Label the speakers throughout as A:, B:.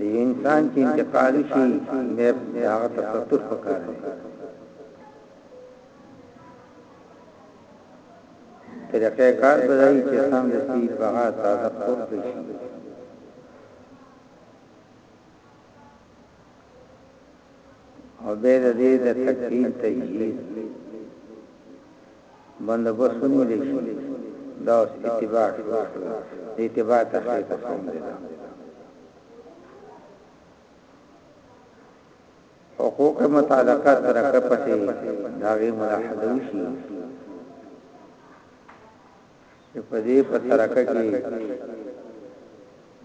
A: یو انسان چې انتقال شي نه هغه تفکر پکار دی طریقه کار بدای چې سم د سی بغا تازه خور شي او به دې د تکفین تجهیز بندوبست ونیول شي دا اوس اتباع شروع شوه د اتباع تحقیق هم دی حقوق متعلقه ترکه پسې داغي ملاحظه وشي چې په دې په ترکه کې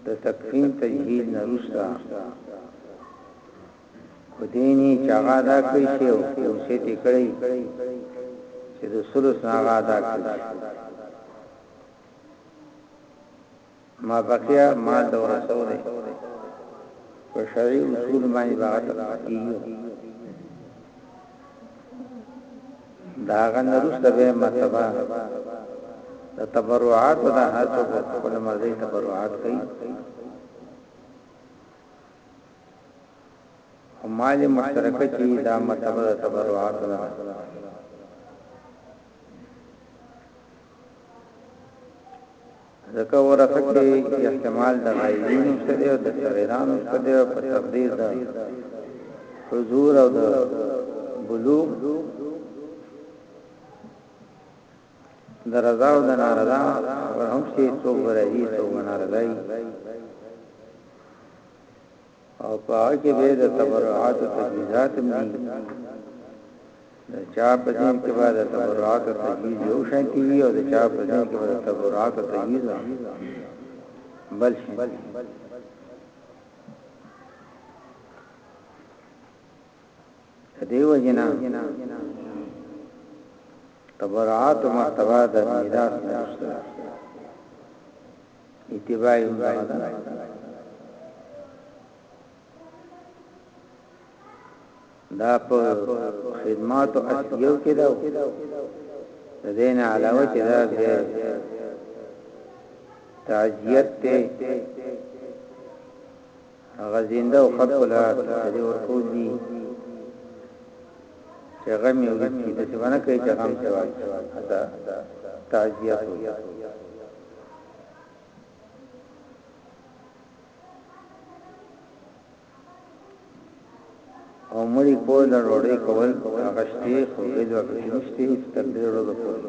A: د تکفین تجهیز نه روستا خو دیني چاغه دا کوي چې او څه دې کړی چې د سلو څنګه دا کوي مابقیه مال د ورثو دی په شرعي اصول باندې باغ تقسیمیږي دا غن رسد به مرتبه د تبرعات د هر څو خپل مرزي تبرعات کوي او مال مشترکه چې دا مرتبه د تبرعات نه ځکه ورقه کې احتمال د غایبینو سره دی او د صغیرانو سره دی په تقدیر ده حضور او د بلوغ د رضا او د نارضا ورهم شي څو ورهي څو نارضای او په هغه کې به د تبرعات او تجهیزات هم دي د چا په دین کې به د تبرعات او تجهیز یو شان دي او د چا په دین کې به د تبرعات او تجهیز بل شي دیو جنا تبرعات مرتبه د میراث نشته اتباع هم دغه ده دا په خدمات او اصلیو کې ده د دین علاوه چې دا به تعزیت ته هغه زنده او خط ولا دې ورکول دي چې غم یو دې چې څه باندې کوي چې غم څه وایي دا تعزیت وي او مړی کول د ډوډۍ کول هغه شته خو د دوه کښې نشته تر دې ورځې پورې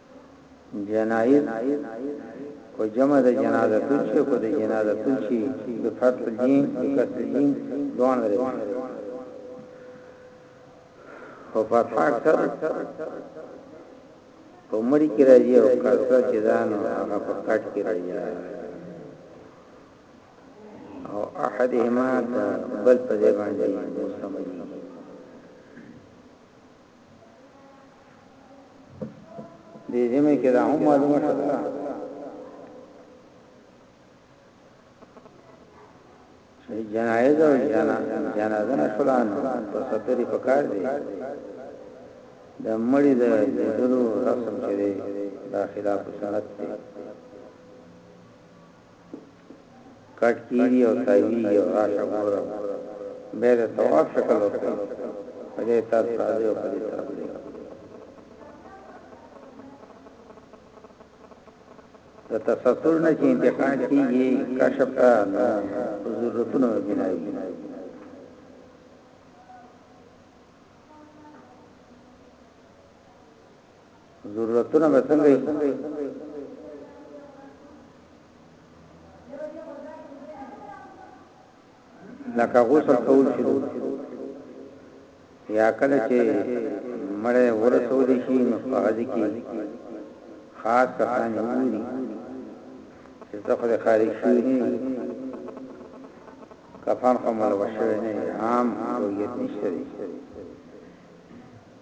A: جنائز کو جمع د جنازه تون شي کو د جنازه تون شي بفتح الجيم بكسر الجيم دوان لري او فتح اکثر په مړی کې راځي او کاسه چې ځان هغه په کټ کې راځي او احدهما بل په ځای باندې مستمر دې جمعې کې دا هم معلومه شوه چې جنایز او جنا جنازه نه شولان په ستري پکار دي د مړي د دلو رسم کړي دا خلاف سنت دی کټ کیږي او تاویږي او راشه ګوره به د طواف شکل ورکړي په دې تر ساده او په دې تر بلې د تستر نه چې انتقال کیږي کشف ته نه ضرورتونه بنایي ضرورتونه به څنګه لکه غسل کول شروع یا کله چې مړې ورسول شي نو هغه کې خاص کسان وګوري چې څخه خارج شي نه کفن کومل وشوي نه عام رویت نشته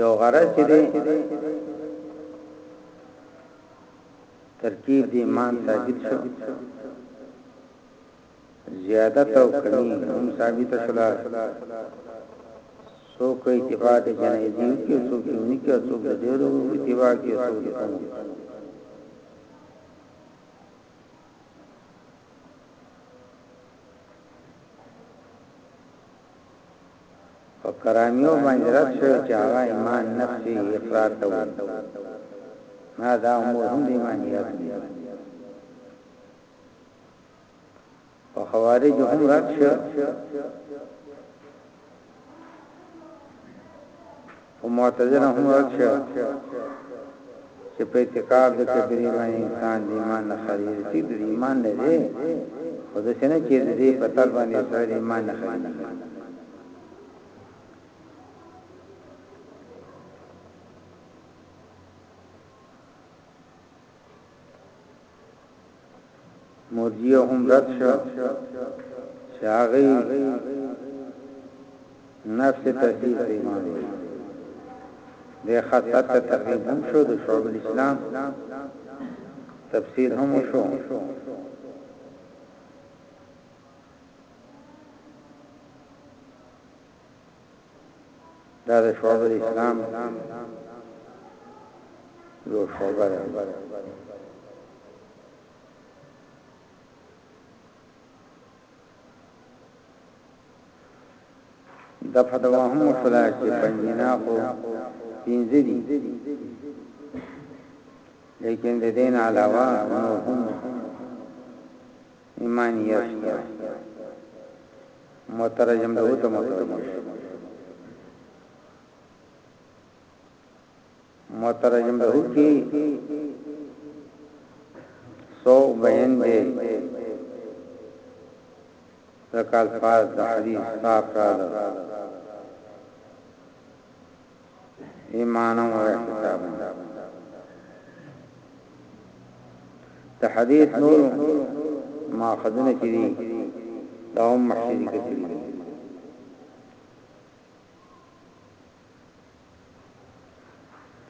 A: یو غرض چې دی ترکیب دی مان ثابت شو زیادت او کمی هم ثابت شولا سو کوئی اتباع دی جنائزیو کی سو کیونی کی سو دیرو اتباع کی سو دی کمو په کرامیو باندې رد شوی چې هغه ایمان نفسي اقرار ته وایي نه دا امور هم د ایمانیات دي په خوارج هم رد شو خو معتزله هم رد شوه چې په اعتقاد د کبیرې باندې انسان د ایمان نه خارج شي د ایمان نه دی خو د سینه چې د دې په تر باندې سره د ایمان نه خارج مرجیه هم رد شو چې هغه نفس تحقیق د ایمان وي د خاصه تقریب هم شو د شعب الاسلام تفسیر هم شو دا د شعب الاسلام یو شعبه ده د فتوا هم مصلاح چې پنځینا خو پنځه دي لیکن د دین علاوه نور هم ایمان یس ده مترجم ده ته مترجم مترجم ده کی سو بیان دی ذکر فاز ده حدیث صاف را ده ایمان او احتساب د حدیث نور ماخذونه چې دي دا هم محشری کې دي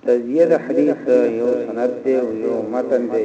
A: تزیه د حدیث یو سند دی او یو متن دی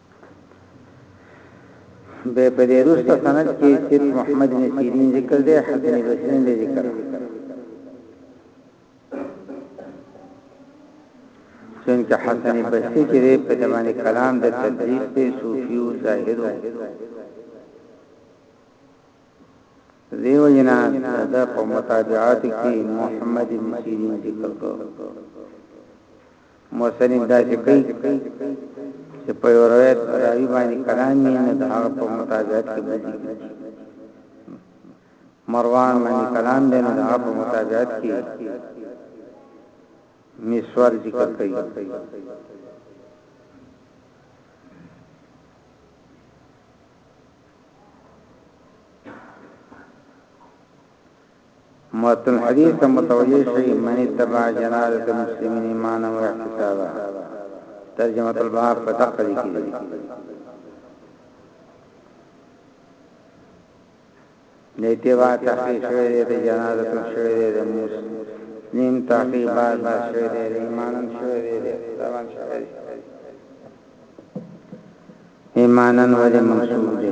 A: به په دې وروسته سند کې سید محمد بن سیرین ذکر دی حسن بصری دی ذکر څنګه حسن بصری چې په دمانه کلام د تدریس په صوفي او ظاهرو دیو جنا دا په متابعات کې محمد بن سیرین ذکر کو مصنف داسې کوي چې په یو روایت راوي باندې کلام یې نه د هغه په متابعت کې بدل کیږي مروان باندې کلام دی نه د هغه په متابعت کې میسور ذکر کوي متن الحديث ته متوجه شئ من اتبع جنازة مسلم ایمانا و احتسابا ترجمه الباب په دقه لیکي دي نیتیوا تحقیق شوی دی د جنازه تر شوی دی د موس نیم تحقیق بعد بعد شوی دی ایمانن شوی دی د احتسابان شوی دی ایمانن ولی منصوب دی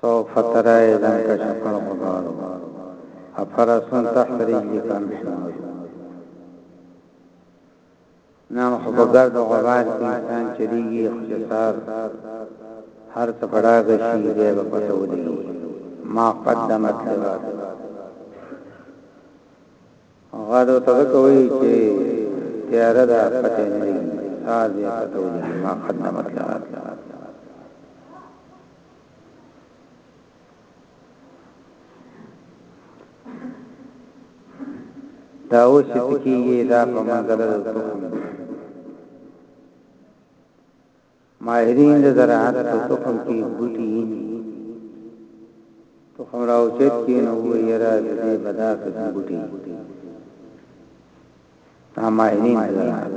A: سوف ترا اذا انکشف الغبار افرس تحت رجلك محمول نام خو په ګرد غبار کې انسان چلیږي اختصار هر څه پړاګه شي دی په پته ولګي ما قدمت لباس غاد ورته ځکه وایي چې تیاره ده پته نه لګي ساز یې پته ولګي ما قد نمت لغات دا اوس چې کیږي دا په منګل د تخم ماهرین د زراعت په تخم کې بوټي ایني تخم راوچت کې نو یرا د دې بدا کې بوټي دا ماهرین د زراعت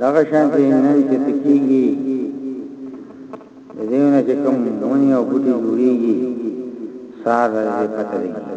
A: دغه شان چې نن چې تکیږي د دیونه چې کوم مونږ او بوټي جوړیږي ساده دې پته لګي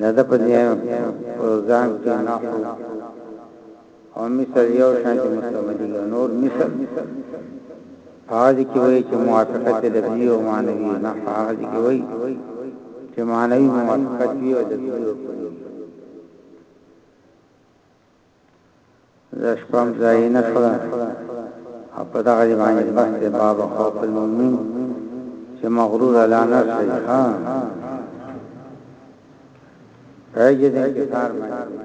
A: دا د په دې پروګرام کې نحو او مثل یو شان دي مستمدي نور مثل هغه کې وایي چې موافقت لفظي او معنوي نه هغه کې وایي چې معنوي موافقت وي او لفظي او زشپم ځای نه شو او په دغه باندې بس ته باب خوف المؤمن چې مغرور لا نه شي ها راځي د انتظار باندې